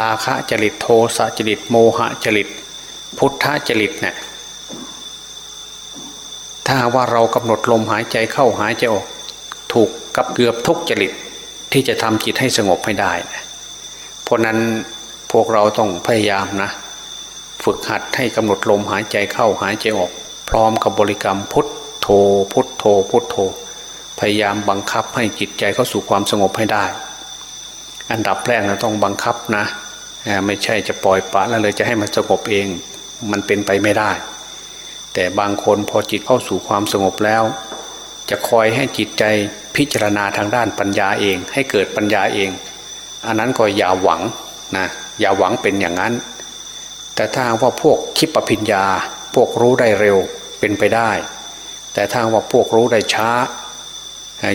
ราคะจริตโทสะจริตโมหะจริต พุทธจริตเนี่ยถ้าว่าเรากำหนดลมหายใจเข้าหายใจออกถูกกับเกือบทุกจริตที่จะทำจิตให้สงบให้ได้เพราะนั้นพวกเราต้องพยายามนะ ฝึกหัดให้กำหนดลมหายใจเข้าหายใจออก พร้อมกับบริกรรมพุทโธพุทโธพุทโธ พยายามบังคับให้จิตใจเข้าสู่ความสงบให้ได้ อันดับแรกเราต้องบังคับนะไม่ใช่จะปล่อยปละแล้วเลยจะให้มันสงบเองมันเป็นไปไม่ได้ แต่บางคนพอจิตเข้าสู่ความสงบแล้ว จะคอยให้จิตใจพิจารณาทางด้านปัญญาเอง ให้เกิดปัญญาเอง อันนั้นก็อย่าหวังนะอย่าหวังเป็นอย่างนั้น แต่ถ้าว่าพวกคิดปพิญญา พวกรู้ได้เร็วเป็นไปได้ แต่ถ้าว่าพวกรู้ได้ช้า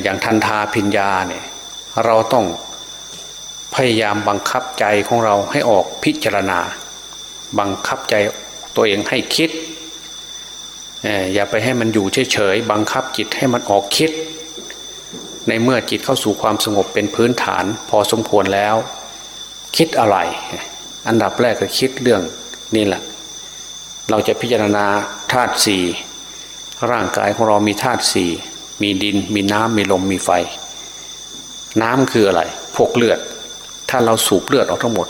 อย่างทันทาพิญญาเนี่ยเราต้องพยายามบังคับใจของเราให้ออกพิจารณา บังคับใจตัวเองให้คิด อย่าไปให้มันอยู่เฉยๆบังคับจิตให้มันออกคิด ในเมื่อจิตเข้าสู่ความสงบเป็นพื้นฐาน พอสมควรแล้ว คิดอะไร อันดับแรกก็คิดเรื่องนี่แหละ เราจะพิจารณาธาตุสี่ร่างกายของเรามีธาตุสี่ มีดิน มีน้ำมีลมมีไฟ น้ำคืออะไร พวกเลือด ถ้าเราสูบเลือดออกทั้งหมด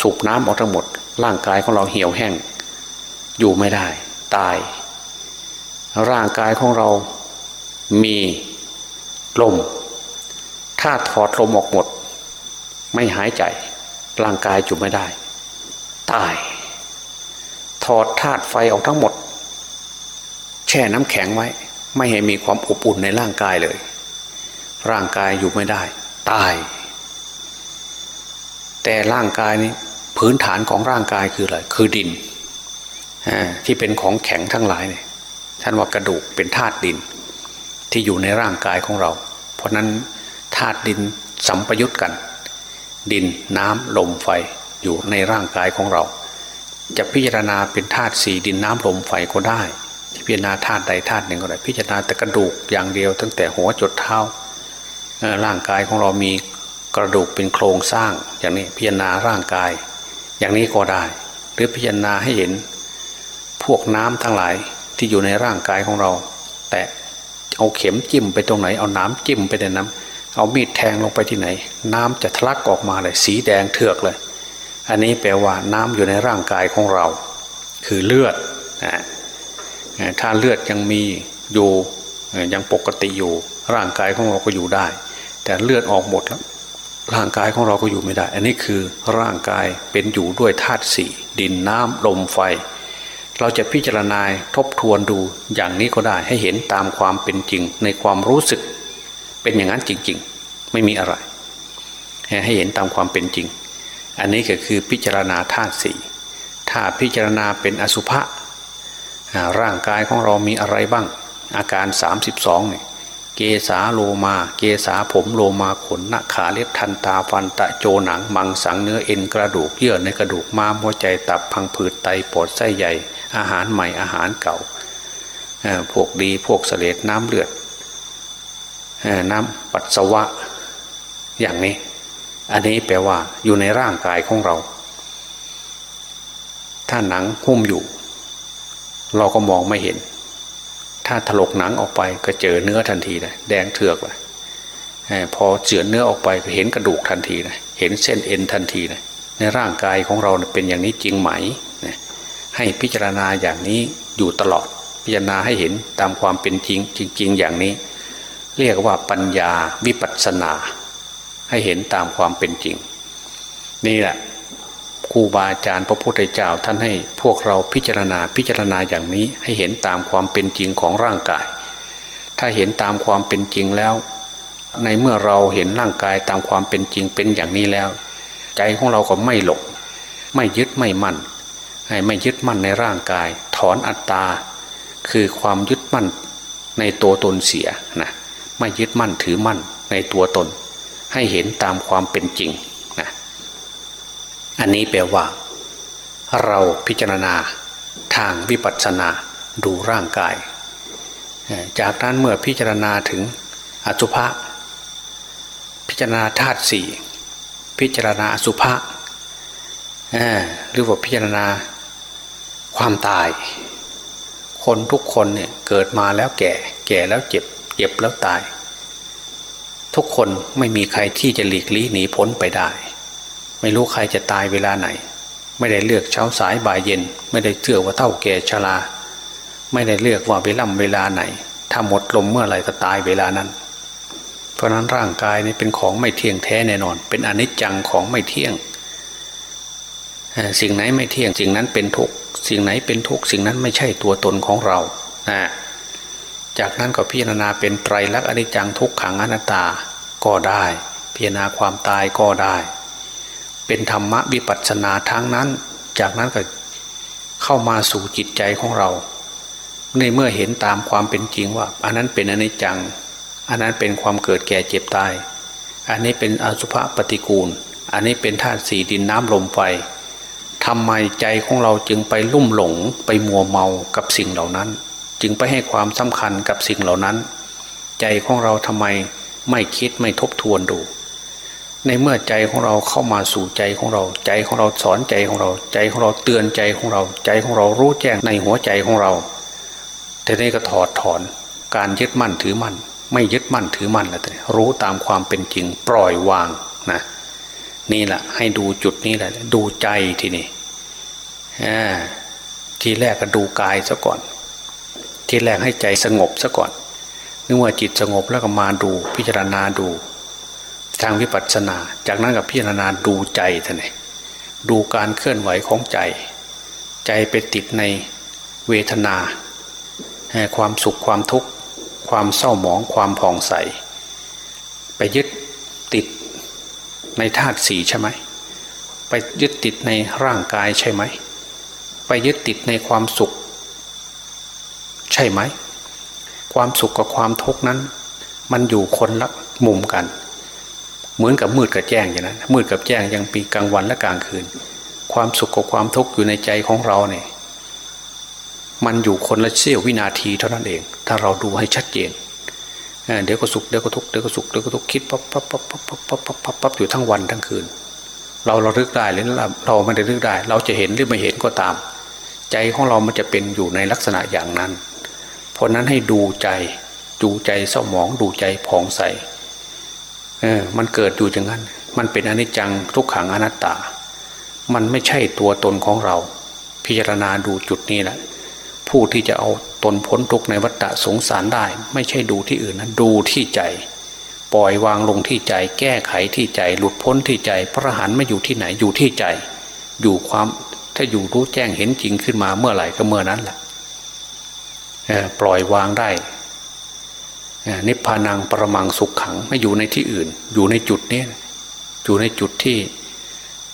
สูบน้ำออกทั้งหมด ร่างกายของเราเหี่ยวแห้ง อยู่ไม่ได้ ตาย ร่างกายของเรามีลม ถ้าถอดลมออกหมด ไม่หายใจ ร่างกายอยู่ไม่ได้ ตาย ถอดธาตุไฟออกทั้งหมด แช่น้ำแข็งไว้ ไม่ให้มีความอบอุ่นในร่างกายเลย ร่างกายอยู่ไม่ได้ ตาย แต่ร่างกายนี้พื้นฐานของร่างกายคืออะไรคือดินที่เป็นของแข็งทั้งหลายเนี่ยท่านว่ากระดูกเป็นธาตุดิน ที่อยู่ในร่างกายของเรา เพราะนั้นธาตุดินสัมปยุตกัน ดินน้ำลมไฟอยู่ในร่างกายของเรา จะพิจารณาเป็นธาตุสี่ดินน้ำลมไฟก็ได้ พิจารณาธาตุใดธาตุหนึ่งก็ได้พิจารณาแต่กระดูกอย่างเดียว ตั้งแต่หัวจดเท้าร่างกายของเรามีกระดูกเป็นโครงสร้าง อย่างนี้พิจารณาร่างกาย อย่างนี้ก็ได้ หรือพิจารณาให้เห็น พวกน้ำทั้งหลายที่อยู่ในร่างกายของเรา แต่เอาเข็มจิ้มไปตรงไหน เอาน้ำจิ้มไปในน้ำเอามีดแทงลงไปที่ไหน น้ำจะทะลักออกมาเลยสีแดงเถือกเลย อันนี้แปลว่าน้ำอยู่ในร่างกายของเรา คือเลือดนะ ถ้าเลือดยังมีอยู่ยังปกติอยู่ ร่างกายของเราก็อยู่ได้ แต่เลือดออกหมดแล้วร่างกายของเราก็อยู่ไม่ได้ อันนี้คือร่างกายเป็นอยู่ด้วยธาตุสี่ดินน้ำลมไฟ เราจะพิจารณาทบทวนดูอย่างนี้ก็ได้ให้เห็นตามความเป็นจริง ในความรู้สึกเป็นอย่างนั้นจริง ๆ ไม่มีอะไร ให้เห็นตามความเป็นจริง อันนี้ก็คือพิจารณาธาตุสี่ถ้าพิจารณาเป็นอสุภะ ร่างกายของเรามีอะไรบ้าง อาการ 32เนี่ยเกสาโลมา เกสาผมโลมาขนหนัขาเล็บทันตาฟันตะโจหนัง มังสังเนื้อเอ็นกระดูกเยื่อในกระดูกม้ามหัวใจตับพังผืดไตปอดไส้ใหญ่ อาหารใหม่อาหารเก่าพวกดีพวกเสลดน้ำเลือดน้ำปัสสาวะ อย่างนี้ อันนี้แปลว่าอยู่ในร่างกายของเรา ถ้าหนังหุ้มอยู่ เราก็มองไม่เห็น ถ้าถลกหนังออกไปก็เจอเนื้อทันทีเลยแดงเถือกเลยพอเจือเนื้อออกไปก็เห็นกระดูกทันทีเลยเห็นเส้นเอ็นทันทีเลยในร่างกายของเราเป็นอย่างนี้จริงไหม ให้พิจารณาอย่างนี้อยู่ตลอด พิจารณาให้เห็นตามความเป็นจริงจริง ๆ อย่างนี้ เรียกว่าปัญญาวิปัสสนา ให้เห็นตามความเป็นจริง นี่แหละ ครูบาอาจารย์พระพุทธเจ้าท่านให้พวกเราพิจารณาพิจารณาอย่างนี้ให้เห็นตามความเป็นจริงของร่างกาย ถ้าเห็นตามความเป็นจริงแล้ว ในเมื่อเราเห็นร่างกายตามความเป็นจริงเป็นอย่างนี้แล้ว ใจของเราก็ไม่หลงไม่ยึดไม่มั่น ให้ไม่ยึดมั่นในร่างกาย ถอนอัตตา คือความยึดมั่นในตัวตนเสียนะไม่ยึดมั่นถือมั่นในตัวตน ให้เห็นตามความเป็นจริง อันนี้แปลว่า เราพิจารณาทางวิปัสสนาดูร่างกาย จากนั้นเมื่อพิจารณาถึงอสุภะพิจารณาธาตุสี่พิจารณาอสุภะหรือว่าพิจารณาความตาย คนทุกคนเนี่ยเกิดมาแล้วแก่ แก่แล้วเจ็บ เจ็บแล้วตาย ทุกคนไม่มีใครที่จะหลีกลี่หนีพ้นไปได้ ไม่รู้ใครจะตายเวลาไหน ไม่ได้เลือกเช้าสายบ่ายเย็น ไม่ได้เชื่อว่าเท่าแก่ชราไม่ได้เลือกว่าเวล่ำเวลาไหน ถ้าหมดลมเมื่อไหร่ก็ตายเวลานั้น เพราะนั้นร่างกายนี่เป็นของไม่เที่ยงแท้แน่นอน เป็นอนิจจังของไม่เที่ยง สิ่งไหนไม่เที่ยง สิ่งนั้นเป็นทุกสิ่งไหนเป็นทุกสิ่งนั้นไม่ใช่ตัวตนของเราจากนั้นก็พิจารณาเป็นไตรลักษณ์อนิจจังทุกขังอนัตตาก็ได้ พิจารณาความตายก็ได้ เป็นธรรมะวิปัสสนาทางนั้น จากนั้นก็เข้ามาสู่จิตใจของเรา ในเมื่อเห็นตามความเป็นจริงว่า อันนั้นเป็นอนิจจัง อันนั้นเป็นความเกิดแก่เจ็บตาย อันนี้เป็นอสุภะปฏิกูล อันนี้เป็นธาตุสีดินน้ำลมไฟทำไมใจของเราจึงไปลุ่มหลงไปมัวเมากับสิ่งเหล่านั้น จึงไปให้ความสำคัญกับสิ่งเหล่านั้น ใจของเราทำไมไม่คิดไม่ทบทวนดู ในเมื่อใจของเราเข้ามาสู่ใจของเรา ใจของเราสอนใจของเรา ใจของเราเตือนใจของเรา ใจของเรารู้แจ้งในหัวใจของเราแต่นี่ก็ถอดถอนการยึดมั่นถือมั่น ไม่ยึดมั่นถือมั่นแล้วแต่รู้ตามความเป็นจริงปล่อยวางนะนี่แหละให้ดูจุดนี้แหละ ดูใจทีนี้ทีแรกก็ดูกายซะก่อน ทีแรกให้ใจสงบซะก่อนนึกว่าจิตสงบแล้วก็มาดูพิจารณาดู ทางวิปัสสนา จากนั้นกับพิจารณาดูใจท่านเองดูการเคลื่อนไหวของใจ ใจไปติดในเวทนา ความสุขความทุกข์ ความเศร้าหมองความผ่องใส ไปยึดติดในธาตุสีใช่ไหม ไปยึดติดในร่างกายใช่ไหม ไปยึดติดในความสุข ใช่ไหม ความสุขกับความทุกข์นั้น มันอยู่คนละมุมกัน เหมือนกับมืดกับแจ้งอย่างนั้น มืดกับแจ้งยังปีกลางวันและกลางคืน ความสุขกับความทุกข์อยู่ในใจของเราเนี่ย มันอยู่คนละเสี้ยววินาทีเท่านั้นเอง ถ้าเราดูให้ชัดเจนเดี๋ยวก็สุขเดี๋ยวก็ทุกข์เดี๋ยวก็สุขเดี๋ยวก็ทุกข์คิดปั๊บปั๊บปั๊บปั๊บปั๊บปั๊บปั๊บปั๊บอยู่ทั้งวันทั้งคืน เราเราลึกได้หรือเราไม่ได้ลึกได้ เราจะเห็นหรือไม่เห็นก็ตาม ใจของเรามันจะเป็นอยู่ในลักษณะอย่างนั้น เพราะนั้นให้ดูใจดูใจเศร้าหมองดูใจผ่องใส เออมันเกิดอยู่อย่างนั้น มันเป็นอนิจจังทุกขังอนัตตา มันไม่ใช่ตัวตนของเรา พิจารณาดูจุดนี้แหละผู้ที่จะเอาตนพ้นทุกในวัฏฏะสงสารได้ ไม่ใช่ดูที่อื่นนะดูที่ใจ ปล่อยวางลงที่ใจ แก้ไขที่ใจ หลุดพ้นที่ใจ พระหันไม่อยู่ที่ไหนอยู่ที่ใจ อยู่ความถ้าอยู่รู้แจ้งเห็นจริงขึ้นมาเมื่อไหร่ก็เมื่อนั้นแหละปล่อยวางได้ นิพพานังประมังสุขขังไม่อยู่ในที่อื่น อยู่ในจุดนี้อยู่ในจุดที่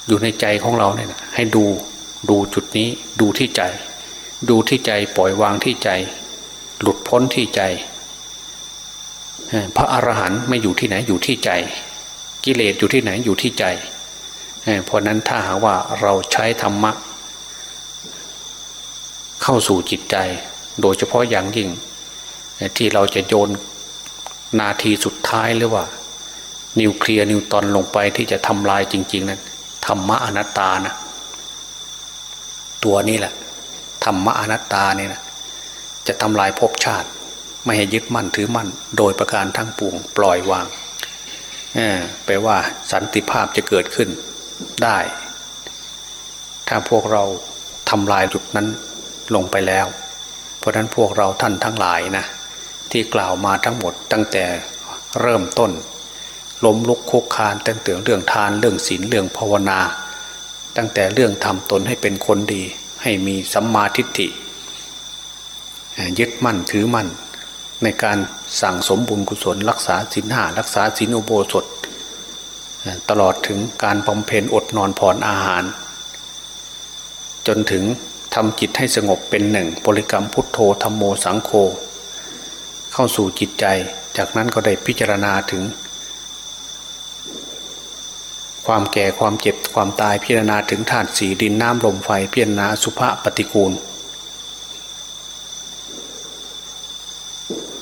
อยู่ในใจของเราเนี่ยให้ดูดูจุดนี้ดูที่ใจ ดูที่ใจปล่อยวางที่ใจ หลุดพ้นที่ใจ พระอรหันต์ไม่อยู่ที่ไหนอยู่ที่ใจ กิเลสอยู่ที่ไหนอยู่ที่ใจเพราะนั้นถ้าหาว่าเราใช้ธรรมะ เข้าสู่จิตใจ โดยเฉพาะอย่างยิ่ง ที่เราจะโยน นาทีสุดท้ายหรือว่า นิวเคลียร์นิวตอนลงไปที่จะทำลายจริง ๆนั้นธรรมะอนัตตานะตัวนี้แหละธรรมะอนัตตาเนี่ยนะจะทำลายภพชาติ ไม่ให้ยึดมั่นถือมั่น โดยประการทั้งปวงปล่อยวางแปลว่าสันติภาพจะเกิดขึ้นได้ ถ้าพวกเราทำลายจุดนั้นลงไปแล้ว เพราะนั้นพวกเราท่านทั้งหลายนะ ที่กล่าวมาทั้งหมดตั้งแต่เริ่มต้นล้มลุกคุกคานตั้งแต่เรื่องทานเรื่องศีลเรื่องภาวนา ตั้งแต่เรื่องทำตนให้เป็นคนดี ให้มีสัมมาทิฏฐิยึดมั่นถือมั่น ในการสั่งสมบุญกุศล รักษาศีลห้ารักษาศีลอุโบสถ ตลอดถึงการบำเพ็ญอดนอนผ่อนอาหาร จนถึงทำจิตให้สงบเป็นหนึ่งบริกรรมพุทโธธรรมโมสังโฆ เข้าสู่จิตใจ จากนั้นก็ได้พิจารณาถึง ความแก่ความเจ็บความตายพิจารณาถึงธาตุสีดินน้ำลมไฟพิจารณาสุภาปฏิกูล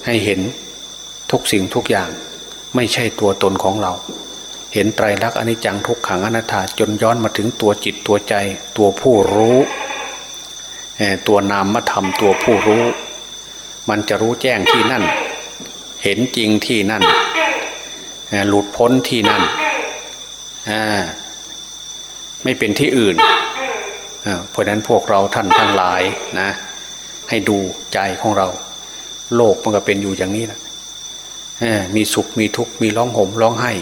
ให้เห็นทุกสิ่งทุกอย่างไม่ใช่ตัวตนของเรา เห็นไตรลักษณ์อนิจจังทุกขังอนัตตาจนย้อนมาถึงตัวจิตตัวใจ ตัวผู้รู้ ตัวนามธรรมตัวผู้รู้ มันจะรู้แจ้งที่นั่น เห็นจริงที่นั่น หลุดพ้นที่นั่น ไม่เป็นที่อื่น เพราะนั้นพวกเราท่านทั้งหลายนะ ให้ดูใจของเรา โลกมันก็เป็นอยู่อย่างนี้แหละมีสุขมีทุกข์มีร้องห่มร้องไห้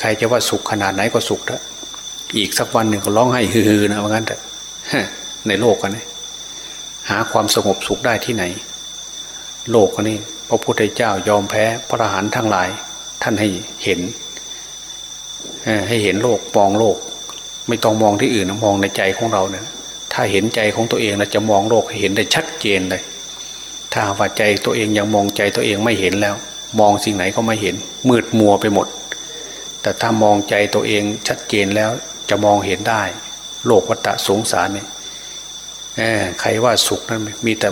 ใครจะว่าสุขขนาดไหนก็สุขแล้วอีกสักวันหนึ่งก็ร้องไห้ฮือๆนะว่างั้นแต่ในโลกกันนี่ หาความสงบสุขได้ที่ไหน โลกนี่พระพุทธเจ้ายอมแพ้พระอรหันต์ทั้งหลาย ท่านให้เห็นให้เห็นโลกมองโลก ไม่ต้องมองที่อื่นมองในใจของเราเนี่ยถ้าเห็นใจของตัวเองนะจะมองโลกให้เห็นได้ชัดเจนเลย ถ้าว่าใจตัวเองยังมองใจตัวเองไม่เห็นแล้ว มองสิ่งไหนก็ไม่เห็น มืดมัวไปหมด แต่ถ้ามองใจตัวเองชัดเจนแล้วจะมองเห็นได้ โลกวัฏสงสารเนี่ย ใครว่าสุขนั้นมีแต่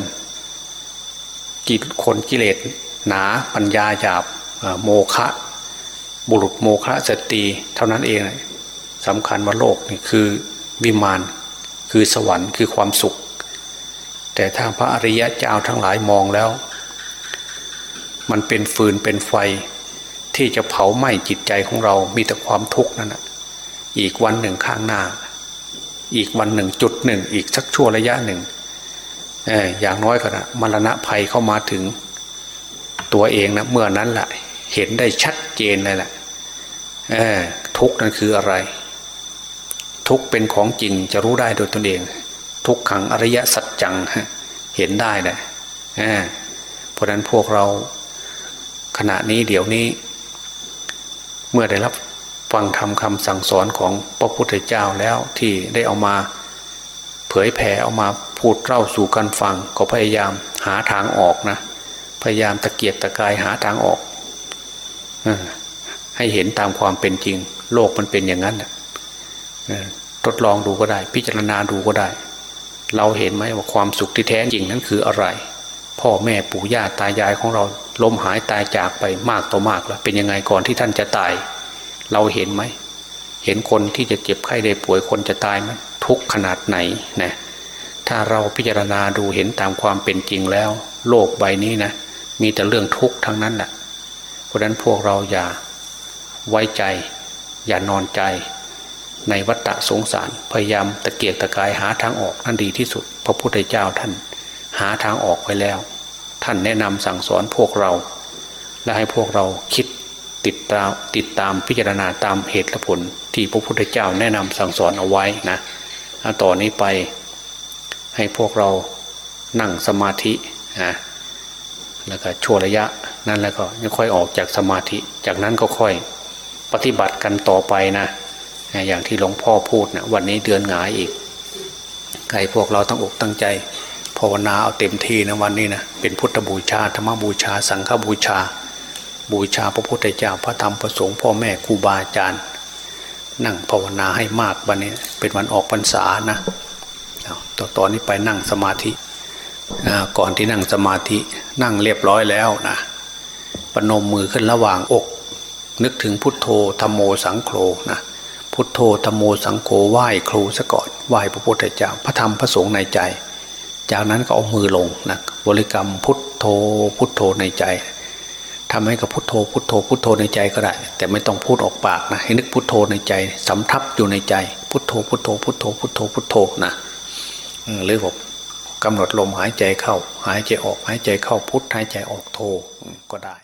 กิคนกิเลสหนาปัญญาหยาบโมฆะบุรุษโมฆะสตรีเท่านั้นเองสำคัญว่าโลกนี่คือวิมานคือสวรรค์คือความสุข แต่ถ้าพระอริยะเจ้าทั้งหลายมองแล้ว มันเป็นฟืนเป็นไฟ ที่จะเผาไหม้จิตใจของเรามีแต่ความทุกข์นั่นแหะอีกวันหนึ่งข้างหน้า อีกวันหนึ่งจุดหนึ่ง อีกสักชั่วระยะหนึ่งอย่างน้อยก็นะมรณะภัยเข้ามาถึงตัวเองนะเมื่อนั้นแหละเห็นได้ชัดเจนเลยแหละทุกนั้นคืออะไร ทุกเป็นของจริงจะรู้ได้โดยตนเอง ทุกขังอริยสัจจังเห็นได้นะเพราะนั้นพวกเราขณะนี้เดี๋ยวนี้ เมื่อได้รับ ฟังธรรมคำสั่งสอนของพระพุทธเจ้าแล้วที่ได้เอามาเผยแผ่เอามาพูดเล่าสู่กันฟังก็พยายามหาทางออกนะ พยายามตะเกียกตะกายหาทางออกให้เห็นตามความเป็นจริง โลกมันเป็นอย่างนั้นทดลองดูก็ได้ พิจารณาดูก็ได้ เราเห็นไหมว่าความสุขที่แท้จริงนั้นคืออะไร พ่อแม่ปู่ย่าตายายของเราล้มหายตายจากไปมากต่อมากแล้วเป็นยังไงก่อนที่ท่านจะตาย เราเห็นไหม เห็นคนที่จะเจ็บไข้ได้ป่วยคนจะตายไหมทุกขนาดไหนนะถ้าเราพิจารณาดูเห็นตามความเป็นจริงแล้ว โลกใบนี้นะมีแต่เรื่องทุกข์ทั้งนั้นแหละเพราะนั้นพวกเราอย่าไว้ใจ อย่านอนใจ ในวัฏฏะสงสารพยายามตะเกียกตะกายหาทางออกนั่นดีที่สุด พระพุทธเจ้าท่านหาทางออกไว้แล้ว ท่านแนะนำสั่งสอนพวกเรา และให้พวกเราคิด ติดตามติดตามพิจารณาตามเหตุและผล ที่พระพุทธเจ้าแนะนำสั่งสอนเอาไว้นะต่อนนี้ไปให้พวกเรานั่งสมาธินะแล้วก็ชั่วระยะนั้นแล้วก็ยังค่อยออกจากสมาธิ จากนั้นก็ค่อยปฏิบัติกันต่อไปนะ อย่างที่หลวงพ่อพูดนะวันนี้เดือนหงายอีกใครพวกเราตั้งอกตั้งใจภาวนาเอาเต็มที่นะวันนี้นะเป็นพุทธบูชาธรรมบูชา สังฆบูชา บูชาพระพุทธเจ้าพระธรรมพระสงฆ์พ่อแม่ครูบาอาจารย์ นั่งภาวนาให้มากวันนี้เป็นวันออกพรรษานะต่อตอนนี้ไปนั่งสมาธิก่อนที่นั่งสมาธินั่งเรียบร้อยแล้วนะปนมมือขึ้นระหว่างอก นึกถึงพุทโธธรรมโมสังโฆนะพุทโธธรรมโมสังโฆไหว้ครูซะก่อนไหว้พระพุทธเจ้าพระธรรมพระสงฆ์ในใจ จากนั้นก็เอามือลงนะบริกรรมพุทโธพุทโธในใจ ทำให้กับพุทโธพุทโธพุทโธในใจก็ได้ แต่ไม่ต้องพูดออกปากนะให้นึกพุทโธในใจสำทับอยู่ในใจ พุทโธพุทโธพุทโธพุทโธพุทโธนะหรือผมกำหนดลมหายใจเข้า หายใจออกหายใจเข้าพุทหายใจออกโทก็ได้